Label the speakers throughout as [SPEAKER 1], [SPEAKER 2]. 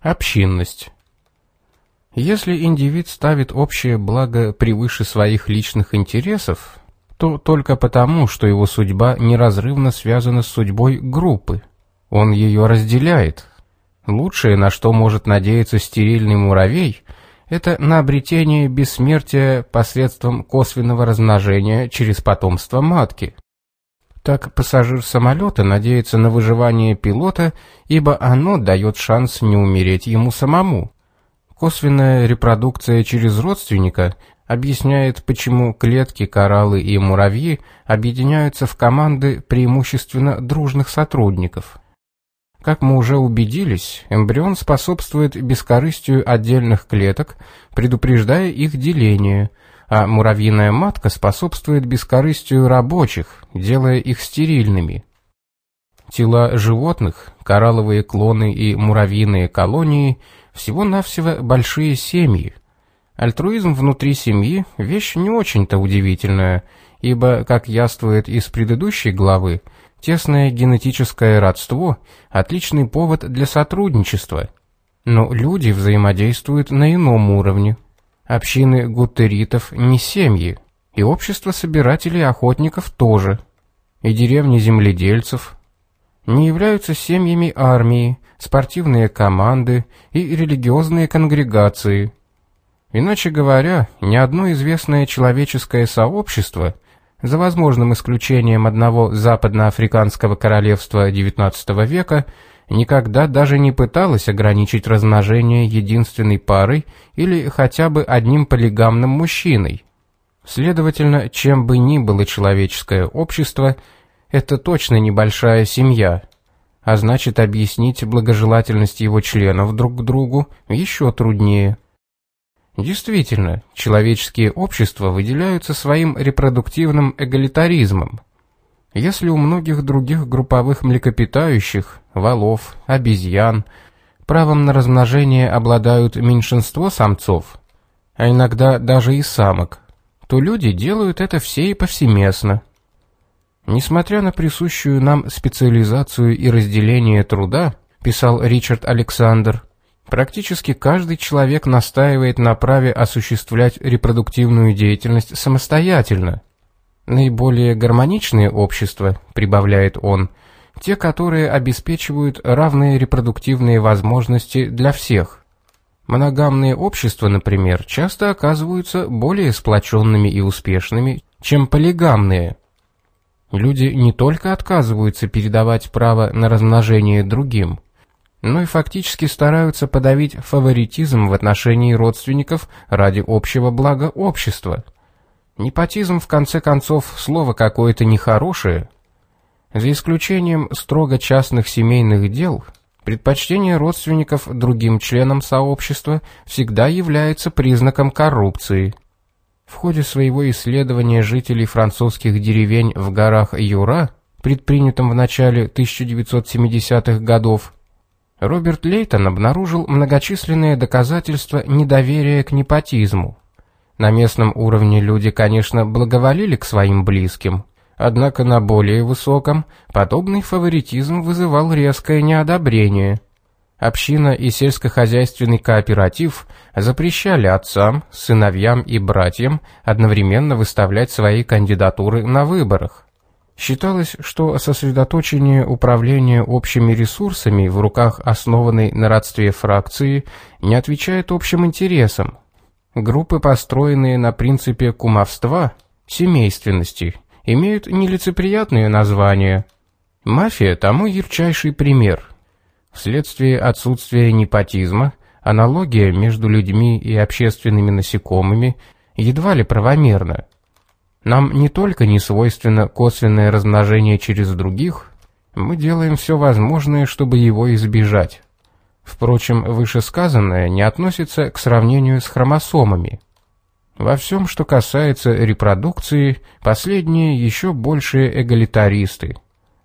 [SPEAKER 1] Общинность. Если индивид ставит общее благо превыше своих личных интересов, то только потому, что его судьба неразрывно связана с судьбой группы. Он ее разделяет. Лучшее, на что может надеяться стерильный муравей, это на обретение бессмертия посредством косвенного размножения через потомство матки. Так пассажир самолета надеется на выживание пилота, ибо оно дает шанс не умереть ему самому. Косвенная репродукция через родственника объясняет, почему клетки, кораллы и муравьи объединяются в команды преимущественно дружных сотрудников. Как мы уже убедились, эмбрион способствует бескорыстию отдельных клеток, предупреждая их деление, а муравьиная матка способствует бескорыстию рабочих, делая их стерильными. Тела животных, коралловые клоны и муравьиные колонии всего-навсего большие семьи. Альтруизм внутри семьи – вещь не очень-то удивительная, ибо, как яствует из предыдущей главы, Тесное генетическое родство – отличный повод для сотрудничества. Но люди взаимодействуют на ином уровне. Общины гуттеритов не семьи, и общество собирателей охотников тоже, и деревни земледельцев. Не являются семьями армии, спортивные команды и религиозные конгрегации. Иначе говоря, ни одно известное человеческое сообщество – за возможным исключением одного западноафриканского королевства XIX века, никогда даже не пыталась ограничить размножение единственной парой или хотя бы одним полигамным мужчиной. Следовательно, чем бы ни было человеческое общество, это точно небольшая семья, а значит объяснить благожелательность его членов друг к другу еще труднее. Действительно, человеческие общества выделяются своим репродуктивным эгалитаризмом. Если у многих других групповых млекопитающих, валов, обезьян, правом на размножение обладают меньшинство самцов, а иногда даже и самок, то люди делают это все и повсеместно. Несмотря на присущую нам специализацию и разделение труда, писал Ричард Александр, Практически каждый человек настаивает на праве осуществлять репродуктивную деятельность самостоятельно. Наиболее гармоничные общества, прибавляет он, те, которые обеспечивают равные репродуктивные возможности для всех. Моногамные общества, например, часто оказываются более сплоченными и успешными, чем полигамные. Люди не только отказываются передавать право на размножение другим – но и фактически стараются подавить фаворитизм в отношении родственников ради общего блага общества. Непотизм, в конце концов, слово какое-то нехорошее. За исключением строго частных семейных дел, предпочтение родственников другим членам сообщества всегда является признаком коррупции. В ходе своего исследования жителей французских деревень в горах Юра, предпринятом в начале 1970-х годов, Роберт Лейтон обнаружил многочисленные доказательства недоверия к непотизму. На местном уровне люди, конечно, благоволили к своим близким, однако на более высоком подобный фаворитизм вызывал резкое неодобрение. Община и сельскохозяйственный кооператив запрещали отцам, сыновьям и братьям одновременно выставлять свои кандидатуры на выборах. Считалось, что сосредоточение управления общими ресурсами в руках основанной на родстве фракции не отвечает общим интересам. Группы, построенные на принципе кумовства, семейственности, имеют нелицеприятные названия. Мафия тому ярчайший пример. Вследствие отсутствия непотизма, аналогия между людьми и общественными насекомыми едва ли правомерна. Нам не только не свойственно косвенное размножение через других, мы делаем все возможное, чтобы его избежать. Впрочем, вышесказанное не относится к сравнению с хромосомами. Во всем, что касается репродукции, последние еще большие эгалитаристы.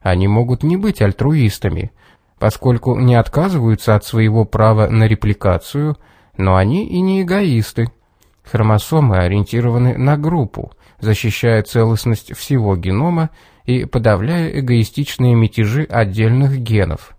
[SPEAKER 1] Они могут не быть альтруистами, поскольку не отказываются от своего права на репликацию, но они и не эгоисты. Хромосомы ориентированы на группу, защищая целостность всего генома и подавляя эгоистичные мятежи отдельных генов.